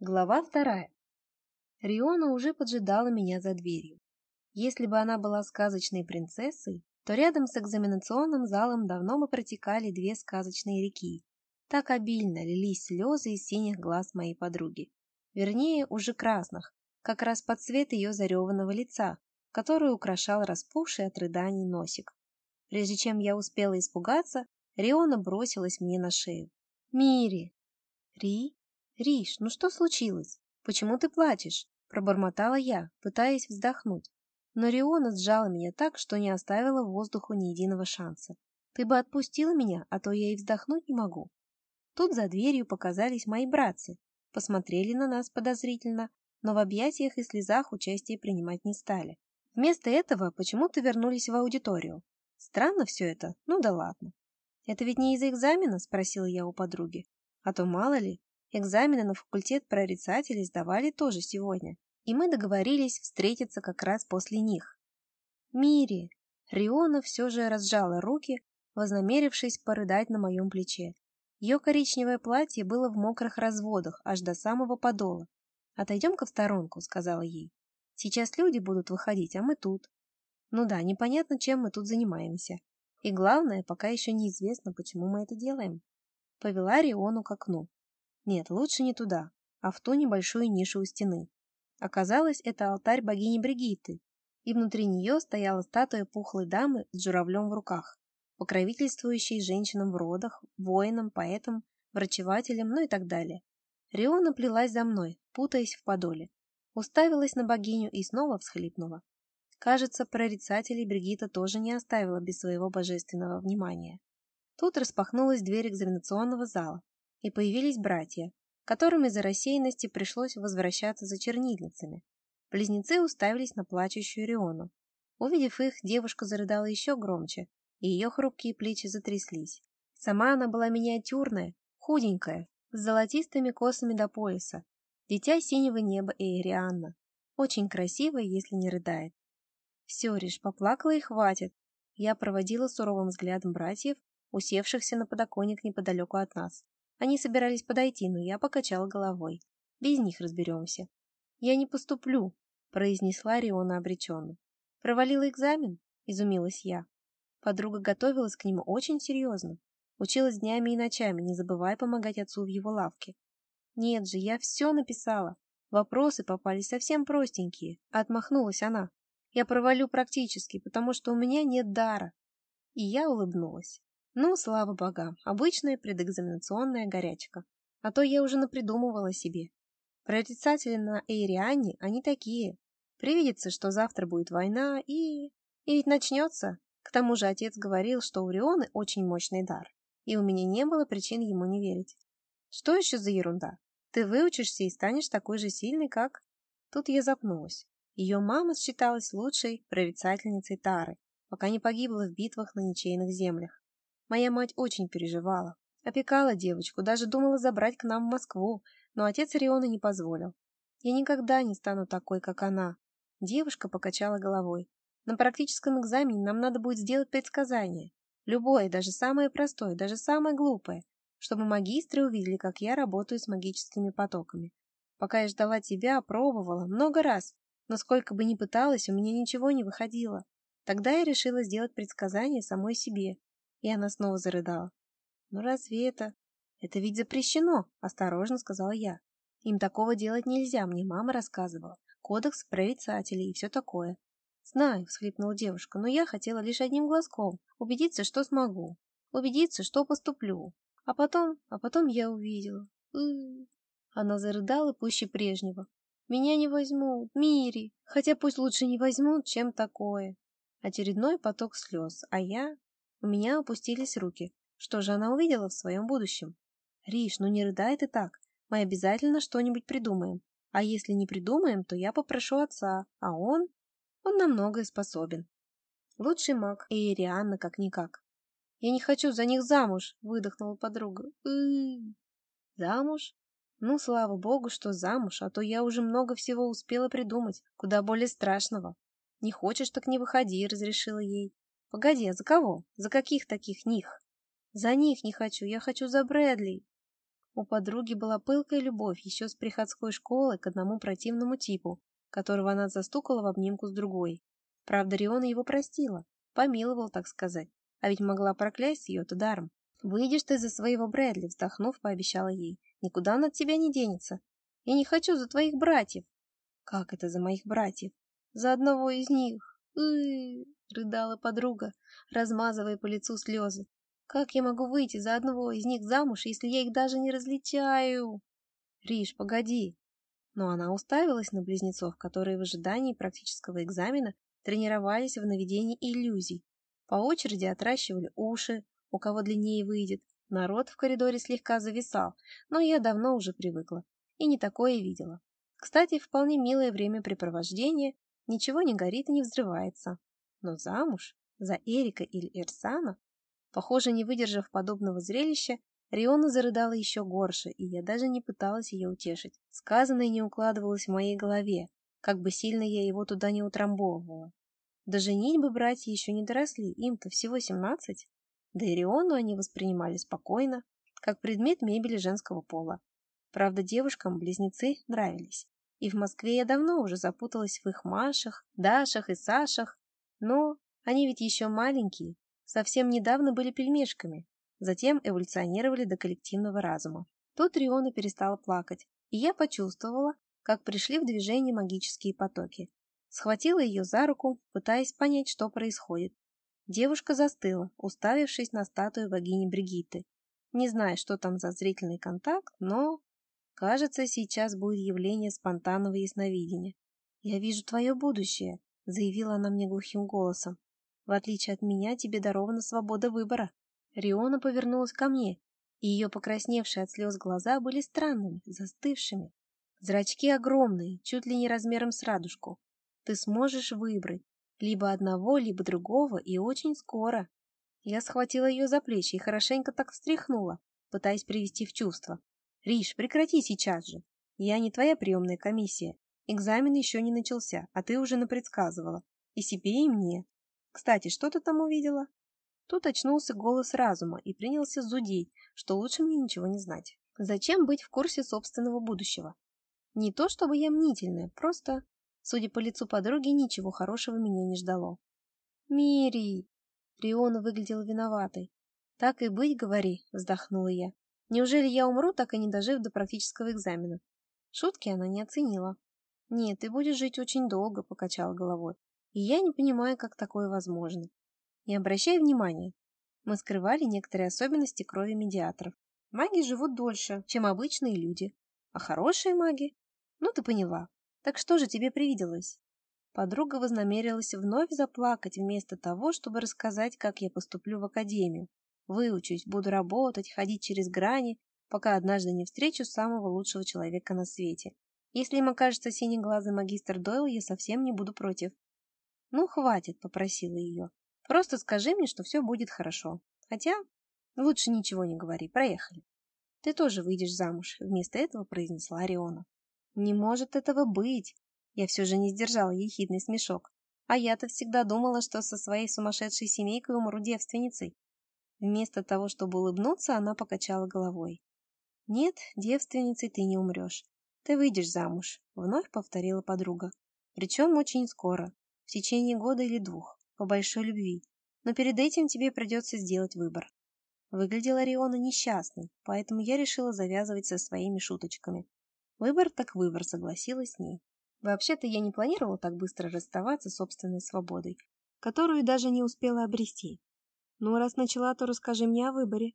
Глава вторая. Риона уже поджидала меня за дверью. Если бы она была сказочной принцессой, то рядом с экзаменационным залом давно бы протекали две сказочные реки. Так обильно лились слезы из синих глаз моей подруги. Вернее, уже красных, как раз под цвет ее зареванного лица, который украшал распухший от рыданий носик. Прежде чем я успела испугаться, Риона бросилась мне на шею. «Мири!» «Ри?» «Риш, ну что случилось? Почему ты плачешь?» – пробормотала я, пытаясь вздохнуть. Но Риона сжала меня так, что не оставила воздуху ни единого шанса. «Ты бы отпустила меня, а то я и вздохнуть не могу». Тут за дверью показались мои братцы, посмотрели на нас подозрительно, но в объятиях и слезах участие принимать не стали. Вместо этого почему-то вернулись в аудиторию. Странно все это, ну да ладно. «Это ведь не из-за экзамена?» – спросила я у подруги. «А то мало ли, Экзамены на факультет прорицателей сдавали тоже сегодня, и мы договорились встретиться как раз после них. Мири! Риона все же разжала руки, вознамерившись порыдать на моем плече. Ее коричневое платье было в мокрых разводах, аж до самого подола. «Отойдем-ка в сторонку», — сказала ей. «Сейчас люди будут выходить, а мы тут». Ну да, непонятно, чем мы тут занимаемся. И главное, пока еще неизвестно, почему мы это делаем. Повела Риону к окну. Нет, лучше не туда, а в ту небольшую нишу у стены. Оказалось, это алтарь богини Бригитты, и внутри нее стояла статуя пухлой дамы с журавлем в руках, покровительствующей женщинам в родах, воинам, поэтам, врачевателям, ну и так далее. Риона плелась за мной, путаясь в подоле. Уставилась на богиню и снова всхлипнула. Кажется, прорицателей Бригитта тоже не оставила без своего божественного внимания. Тут распахнулась дверь экзаменационного зала, и появились братья, которым из-за рассеянности пришлось возвращаться за чернильницами. Близнецы уставились на плачущую Риону. Увидев их, девушка зарыдала еще громче, и ее хрупкие плечи затряслись. Сама она была миниатюрная, худенькая, с золотистыми косами до пояса, дитя синего неба Эйрианна. Очень красивая, если не рыдает. Все, Риш, поплакала и хватит. Я проводила суровым взглядом братьев, усевшихся на подоконник неподалеку от нас. Они собирались подойти, но я покачала головой. Без них разберемся. «Я не поступлю», — произнесла Риона обреченно. «Провалила экзамен?» — изумилась я. Подруга готовилась к нему очень серьезно. Училась днями и ночами, не забывая помогать отцу в его лавке. «Нет же, я все написала. Вопросы попались совсем простенькие», — отмахнулась она. «Я провалю практически, потому что у меня нет дара». И я улыбнулась. Ну, слава богам, обычная предэкзаменационная горячка. А то я уже напридумывала себе. Прорицатели на Эйриане, они такие. Привидится, что завтра будет война, и... И ведь начнется. К тому же отец говорил, что у Рионы очень мощный дар, и у меня не было причин ему не верить. Что еще за ерунда? Ты выучишься и станешь такой же сильной, как... Тут я запнулась. Ее мама считалась лучшей прорицательницей Тары, пока не погибла в битвах на ничейных землях. Моя мать очень переживала. Опекала девочку, даже думала забрать к нам в Москву, но отец Риона не позволил. Я никогда не стану такой, как она. Девушка покачала головой. На практическом экзамене нам надо будет сделать предсказание. Любое, даже самое простое, даже самое глупое, чтобы магистры увидели, как я работаю с магическими потоками. Пока я ждала тебя, пробовала, много раз, но сколько бы ни пыталась, у меня ничего не выходило. Тогда я решила сделать предсказание самой себе. И она снова зарыдала. «Ну разве это...» «Это ведь запрещено», — осторожно сказала я. «Им такого делать нельзя, мне мама рассказывала. Кодекс прорицателей и все такое». «Знаю», — всхлипнула девушка, «но я хотела лишь одним глазком. Убедиться, что смогу. Убедиться, что поступлю. А потом... А потом я увидела. Она зарыдала пуще прежнего. «Меня не возьмут, Мири, хотя пусть лучше не возьмут, чем такое». Очередной поток слез, а я... У меня опустились руки. Что же она увидела в своем будущем? Риш, ну не рыдай ты так. Мы обязательно что-нибудь придумаем. А если не придумаем, то я попрошу отца, а он... Он на многое способен. Лучший маг и Ирианна как-никак. Я не хочу за них замуж, выдохнула подруга. И -и -и. Замуж? Ну, слава богу, что замуж, а то я уже много всего успела придумать, куда более страшного. Не хочешь, так не выходи, разрешила ей. Погоди, а за кого? За каких таких них? За них не хочу, я хочу за Брэдли. У подруги была пылкая любовь еще с приходской школы к одному противному типу, которого она застукала в обнимку с другой. Правда, Риона его простила, помиловал, так сказать, а ведь могла проклясть ее-то даром. «Выйдешь ты за своего Брэдли», вздохнув, пообещала ей. «Никуда он от тебя не денется. Я не хочу за твоих братьев». «Как это за моих братьев?» «За одного из них». «Ы-ы-ы», рыдала подруга, размазывая по лицу слезы. Как я могу выйти за одного из них замуж, если я их даже не различаю? Риш, погоди. Но она уставилась на близнецов, которые в ожидании практического экзамена тренировались в наведении иллюзий. По очереди отращивали уши, у кого длиннее выйдет. Народ в коридоре слегка зависал, но я давно уже привыкла и не такое видела. Кстати, вполне милое времяпрепровождение, ничего не горит и не взрывается. Но замуж за Эрика или Ирсана Похоже, не выдержав подобного зрелища, Риона зарыдала еще горше, и я даже не пыталась ее утешить. Сказанное не укладывалось в моей голове, как бы сильно я его туда не утрамбовывала. До женитьбы братья еще не доросли, им-то всего семнадцать. Да и Риону они воспринимали спокойно, как предмет мебели женского пола. Правда, девушкам близнецы нравились. И в Москве я давно уже запуталась в их Машах, Дашах и Сашах. Но они ведь еще маленькие, совсем недавно были пельмешками, затем эволюционировали до коллективного разума. Тут Риона перестала плакать, и я почувствовала, как пришли в движение магические потоки. Схватила ее за руку, пытаясь понять, что происходит. Девушка застыла, уставившись на статую богини Бригитты. Не знаю, что там за зрительный контакт, но... Кажется, сейчас будет явление спонтанного ясновидения. «Я вижу твое будущее», — заявила она мне глухим голосом. В отличие от меня, тебе дарована свобода выбора. Риона повернулась ко мне, и ее покрасневшие от слез глаза были странными, застывшими. Зрачки огромные, чуть ли не размером с радужку. Ты сможешь выбрать либо одного, либо другого, и очень скоро. Я схватила ее за плечи и хорошенько так встряхнула, пытаясь привести в чувство. Риш, прекрати сейчас же. Я не твоя приемная комиссия. Экзамен еще не начался, а ты уже напредсказывала. И себе, и мне. Кстати, что ты там увидела? Тут очнулся голос разума и принялся зудеть, что лучше мне ничего не знать. Зачем быть в курсе собственного будущего? Не то чтобы я мнительная, просто, судя по лицу подруги, ничего хорошего меня не ждало. «Мири!» Риона выглядела виноватой. «Так и быть, говори», — вздохнула я. «Неужели я умру, так и не дожив до практического экзамена?» Шутки она не оценила. «Нет, ты будешь жить очень долго», — покачала головой. И я не понимаю, как такое возможно. Не обращай внимания. Мы скрывали некоторые особенности крови медиаторов. Маги живут дольше, чем обычные люди. А хорошие маги? Ну, ты поняла. Так что же тебе привиделось? Подруга вознамерилась вновь заплакать вместо того, чтобы рассказать, как я поступлю в академию. Выучусь, буду работать, ходить через грани, пока однажды не встречу самого лучшего человека на свете. Если им окажется синеглазый магистр Дойл, я совсем не буду против. «Ну, хватит», — попросила ее. «Просто скажи мне, что все будет хорошо. Хотя лучше ничего не говори. Проехали». «Ты тоже выйдешь замуж», — вместо этого произнесла Ориона. «Не может этого быть!» Я все же не сдержала ехидный смешок. А я-то всегда думала, что со своей сумасшедшей семейкой умру девственницей. Вместо того, чтобы улыбнуться, она покачала головой. «Нет, девственницей ты не умрешь. Ты выйдешь замуж», — вновь повторила подруга. «Причем очень скоро в течение года или двух, по большой любви, но перед этим тебе придется сделать выбор. Выглядела Риона несчастной, поэтому я решила завязывать со своими шуточками. Выбор так выбор, согласилась с ней. Вообще-то я не планировала так быстро расставаться с собственной свободой, которую даже не успела обрести. Ну, раз начала, то расскажи мне о выборе.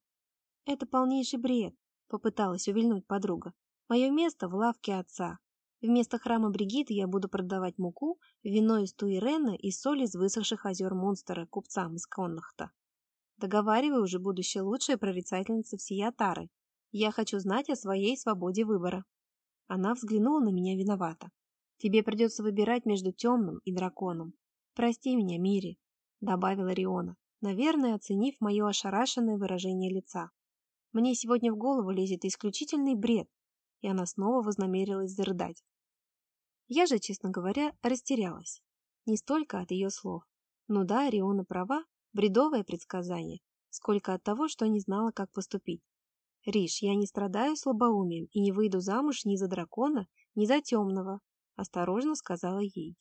Это полнейший бред, попыталась увильнуть подруга. Мое место в лавке отца, Вместо храма Бригитты я буду продавать муку, вино из Туирена и соль из высохших озер Мунстера купцам из Коннахта. Договаривай уже, будущая лучшая прорицательница всей Атары. Я хочу знать о своей свободе выбора. Она взглянула на меня виновато. Тебе придется выбирать между темным и драконом. Прости меня, Мири, добавила Риона, наверное, оценив мое ошарашенное выражение лица. Мне сегодня в голову лезет исключительный бред, и она снова вознамерилась зарыдать. Я же, честно говоря, растерялась. Не столько от ее слов. Ну да, Ориона права, бредовое предсказание, сколько от того, что не знала, как поступить. Риш, я не страдаю слабоумием и не выйду замуж ни за дракона, ни за темного, осторожно сказала ей.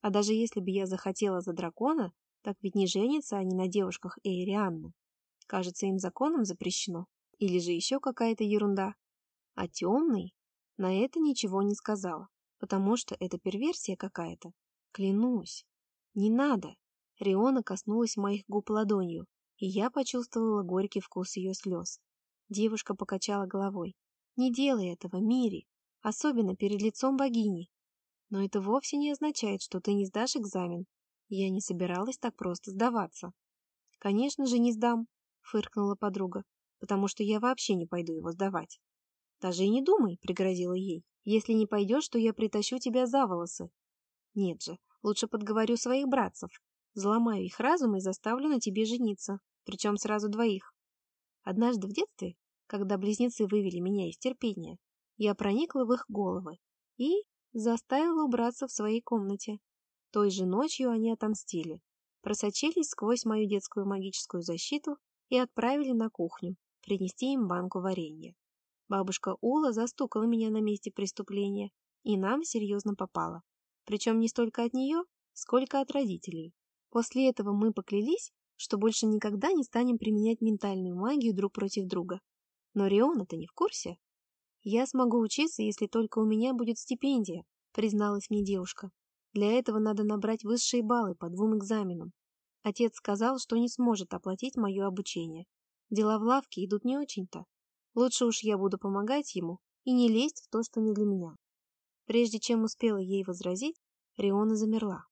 А даже если бы я захотела за дракона, так ведь не женятся они на девушках Эйрианны. Кажется, им законом запрещено. Или же еще какая-то ерунда. А темный на это ничего не сказала, потому что это перверсия какая-то. Клянусь. Не надо. Риона коснулась моих губ ладонью, и я почувствовала горький вкус ее слез. Девушка покачала головой. «Не делай этого, Мири, особенно перед лицом богини. Но это вовсе не означает, что ты не сдашь экзамен. Я не собиралась так просто сдаваться». «Конечно же не сдам», — фыркнула подруга, «потому что я вообще не пойду его сдавать». «Даже и не думай», — пригрозила ей. «Если не пойдешь, то я притащу тебя за волосы». «Нет же, лучше подговорю своих братцев. Взломаю их разум и заставлю на тебе жениться причем сразу двоих. Однажды в детстве, когда близнецы вывели меня из терпения, я проникла в их головы и заставила убраться в своей комнате. Той же ночью они отомстили, просочились сквозь мою детскую магическую защиту и отправили на кухню принести им банку варенья. Бабушка Ула застукала меня на месте преступления, и нам серьезно попало. Причем не столько от нее, сколько от родителей. После этого мы поклялись, что больше никогда не станем применять ментальную магию друг против друга. Но Риона-то не в курсе. Я смогу учиться, если только у меня будет стипендия, призналась мне девушка. Для этого надо набрать высшие баллы по двум экзаменам. Отец сказал, что не сможет оплатить мое обучение. Дела в лавке идут не очень-то. Лучше уж я буду помогать ему и не лезть в то, что не для меня. Прежде чем успела ей возразить, Риона замерла.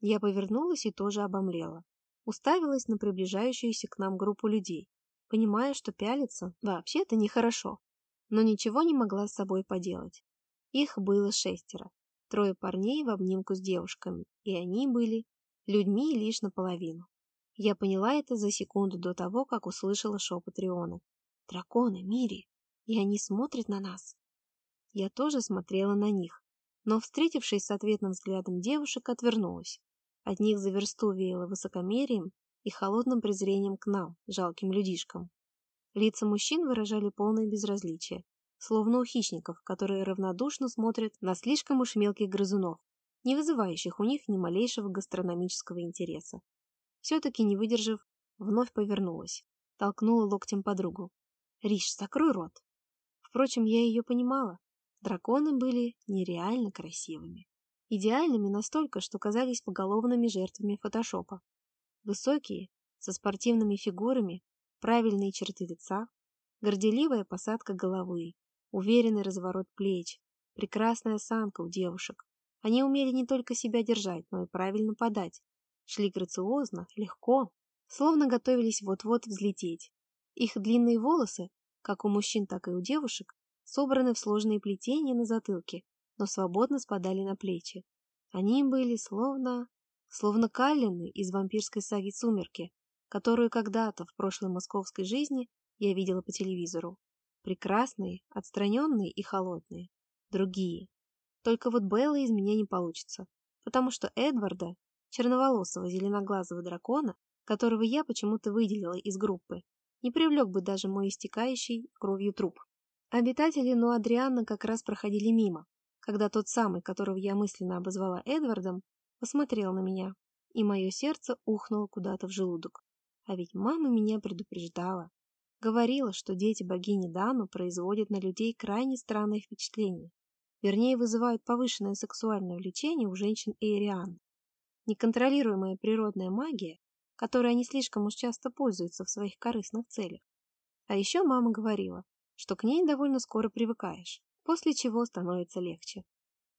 Я повернулась и тоже обомлела уставилась на приближающуюся к нам группу людей, понимая, что пялиться вообще-то нехорошо, но ничего не могла с собой поделать. Их было шестеро, трое парней в обнимку с девушками, и они были людьми лишь наполовину. Я поняла это за секунду до того, как услышала шепот Рионы. «Драконы, Мири! И они смотрят на нас!» Я тоже смотрела на них, но, встретившись с ответным взглядом девушек, отвернулась. От них за версту веяло высокомерием и холодным презрением к нам, жалким людишкам. Лица мужчин выражали полное безразличие, словно у хищников, которые равнодушно смотрят на слишком уж мелких грызунов, не вызывающих у них ни малейшего гастрономического интереса. Все-таки, не выдержав, вновь повернулась, толкнула локтем подругу. «Риш, закрой рот!» Впрочем, я ее понимала. Драконы были нереально красивыми идеальными настолько, что казались поголовными жертвами фотошопа. Высокие, со спортивными фигурами, правильные черты лица, горделивая посадка головы, уверенный разворот плеч, прекрасная осанка у девушек. Они умели не только себя держать, но и правильно подать. Шли грациозно, легко, словно готовились вот-вот взлететь. Их длинные волосы, как у мужчин, так и у девушек, собраны в сложные плетения на затылке, но свободно спадали на плечи. Они были словно... словно калины из вампирской саги «Сумерки», которую когда-то в прошлой московской жизни я видела по телевизору. Прекрасные, отстраненные и холодные. Другие. Только вот Белла из меня не получится, потому что Эдварда, черноволосого зеленоглазого дракона, которого я почему-то выделила из группы, не привлек бы даже мой истекающий кровью труп. Обитатели Нуадриана как раз проходили мимо, когда тот самый, которого я мысленно обозвала Эдвардом, посмотрел на меня, и мое сердце ухнуло куда-то в желудок. А ведь мама меня предупреждала. Говорила, что дети богини Дану производят на людей крайне странные впечатления. Вернее, вызывают повышенное сексуальное влечение у женщин Эйриан. Неконтролируемая природная магия, которой они слишком уж часто пользуются в своих корыстных целях. А еще мама говорила, что к ней довольно скоро привыкаешь после чего становится легче.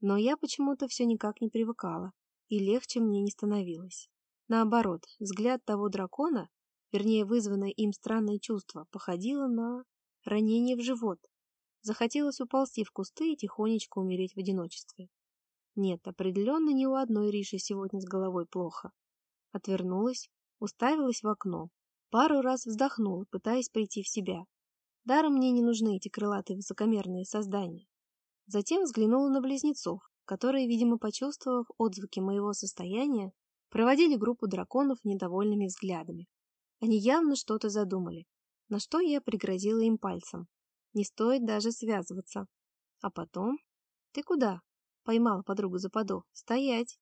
Но я почему-то все никак не привыкала, и легче мне не становилось. Наоборот, взгляд того дракона, вернее вызванное им странное чувство, походило на ранение в живот. Захотелось уползти в кусты и тихонечко умереть в одиночестве. Нет, определенно ни у одной Риши сегодня с головой плохо. Отвернулась, уставилась в окно, пару раз вздохнула, пытаясь прийти в себя. Даром мне не нужны эти крылатые высокомерные создания. Затем взглянула на близнецов, которые, видимо, почувствовав отзвуки моего состояния, проводили группу драконов недовольными взглядами. Они явно что-то задумали. на что я пригрозила им пальцем. Не стоит даже связываться. А потом... Ты куда? Поймала подругу за подол. Стоять.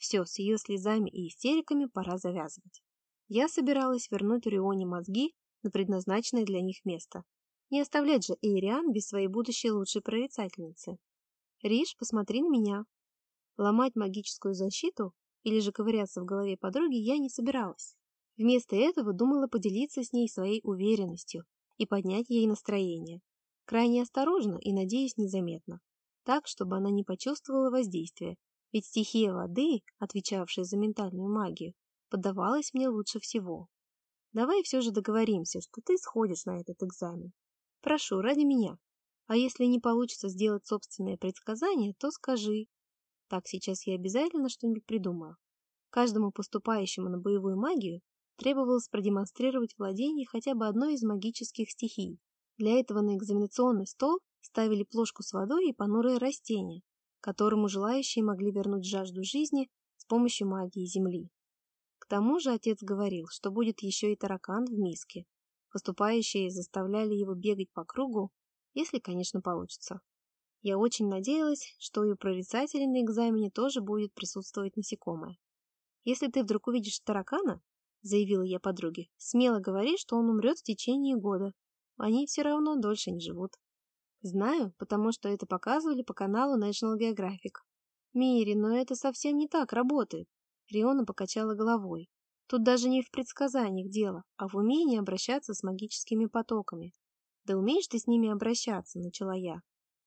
Все, с ее слезами и истериками пора завязывать. Я собиралась вернуть Рионе мозги на предназначенное для них место. Не оставлять же Эйриан без своей будущей лучшей прорицательницы. Риш, посмотри на меня. Ломать магическую защиту или же ковыряться в голове подруги я не собиралась. Вместо этого думала поделиться с ней своей уверенностью и поднять ей настроение. Крайне осторожно и, надеюсь, незаметно. Так, чтобы она не почувствовала воздействия. Ведь стихия воды, отвечавшая за ментальную магию, поддавалась мне лучше всего. Давай все же договоримся, что ты сходишь на этот экзамен. Прошу, ради меня. А если не получится сделать собственное предсказание, то скажи. Так, сейчас я обязательно что-нибудь придумаю. Каждому поступающему на боевую магию требовалось продемонстрировать владение хотя бы одной из магических стихий. Для этого на экзаменационный стол ставили плошку с водой и понурое растение, которому желающие могли вернуть жажду жизни с помощью магии Земли. К тому же отец говорил, что будет еще и таракан в миске. Поступающие заставляли его бегать по кругу, если, конечно, получится. Я очень надеялась, что и у прорицателей на экзамене тоже будет присутствовать насекомое. Если ты вдруг увидишь таракана, заявила я подруге, смело говори, что он умрет в течение года. Они все равно дольше не живут. Знаю, потому что это показывали по каналу National Geographic. Мири, но это совсем не так работает. Риона покачала головой. Тут даже не в предсказаниях дело, а в умении обращаться с магическими потоками. Да умеешь ты с ними обращаться, начала я.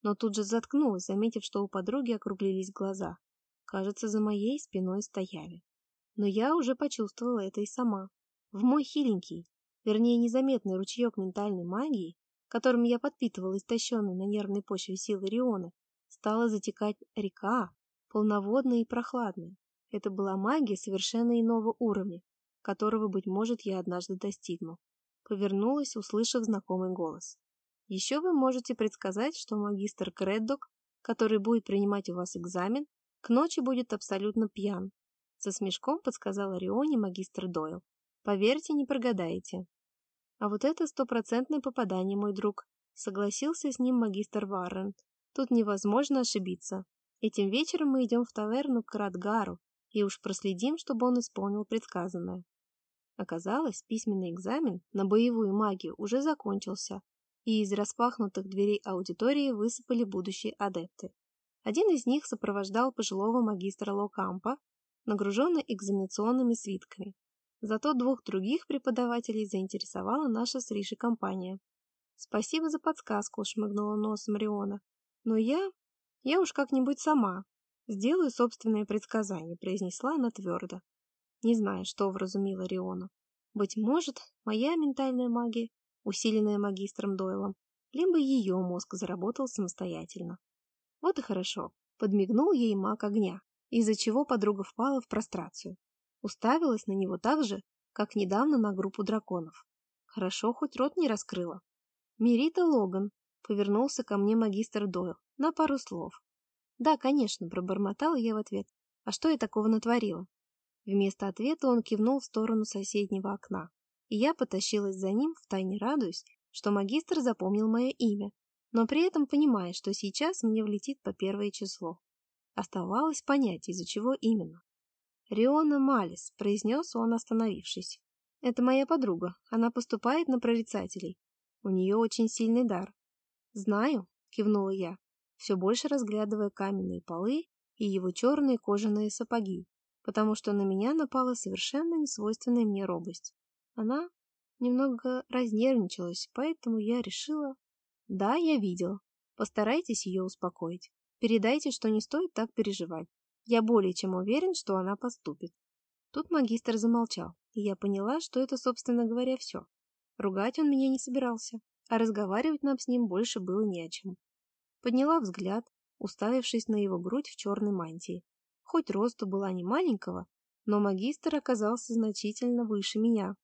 Но тут же заткнулась, заметив, что у подруги округлились глаза. Кажется, за моей спиной стояли. Но я уже почувствовала это и сама. В мой хиленький, вернее незаметный ручеек ментальной магии, которым я подпитывала истощенную на нервной почве силы Риона, стала затекать река, полноводная и прохладная. Это была магия совершенно иного уровня, которого, быть может, я однажды достигну. Повернулась, услышав знакомый голос. Еще вы можете предсказать, что магистр Креддок, который будет принимать у вас экзамен, к ночи будет абсолютно пьян. Со смешком подсказала Рионе магистр Дойл. Поверьте, не прогадаете. А вот это стопроцентное попадание, мой друг. Согласился с ним магистр Варрен. Тут невозможно ошибиться. Этим вечером мы идем в таверну к Радгару и уж проследим, чтобы он исполнил предсказанное. Оказалось, письменный экзамен на боевую магию уже закончился, и из распахнутых дверей аудитории высыпали будущие адепты. Один из них сопровождал пожилого магистра Локампа, нагруженный экзаменационными свитками. Зато двух других преподавателей заинтересовала наша с Ришей компания. «Спасибо за подсказку», — шмыгнула носом Риона. «Но я... я уж как-нибудь сама. Сделаю собственное предсказание», — произнесла она твердо. Не знаю, что вразумила Риона. Быть может, моя ментальная магия, усиленная магистром Дойлом, либо ее мозг заработал самостоятельно. Вот и хорошо. Подмигнул ей маг огня, из-за чего подруга впала в прострацию. Уставилась на него так же, как недавно на группу драконов. Хорошо, хоть рот не раскрыла. Мирита Логан, повернулся ко мне магистр Дойл, на пару слов. Да, конечно, пробормотала я в ответ. А что я такого натворила? Вместо ответа он кивнул в сторону соседнего окна, и я потащилась за ним, втайне радуясь, что магистр запомнил мое имя, но при этом понимая, что сейчас мне влетит по первое число. Оставалось понять, из-за чего именно. «Риона Малис», — произнес он, остановившись. «Это моя подруга. Она поступает на прорицателей. У нее очень сильный дар». «Знаю», — кивнула я, все больше разглядывая каменные полы и его черные кожаные сапоги, потому что на меня напала совершенно несвойственная мне робость. Она немного разнервничалась, поэтому я решила... Да, я видел. Постарайтесь ее успокоить. Передайте, что не стоит так переживать. Я более чем уверен, что она поступит. Тут магистр замолчал, и я поняла, что это, собственно говоря, все. Ругать он меня не собирался, а разговаривать нам с ним больше было не о чем. Подняла взгляд, уставившись на его грудь в черной мантии. Хоть росту была не маленького, но магистр оказался значительно выше меня.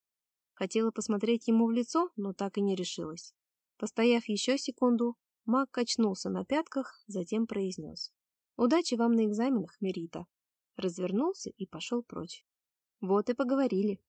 Хотела посмотреть ему в лицо, но так и не решилась. Постояв еще секунду, маг качнулся на пятках, затем произнес. Удачи вам на экзаменах, Мерита. Развернулся и пошел прочь. Вот и поговорили.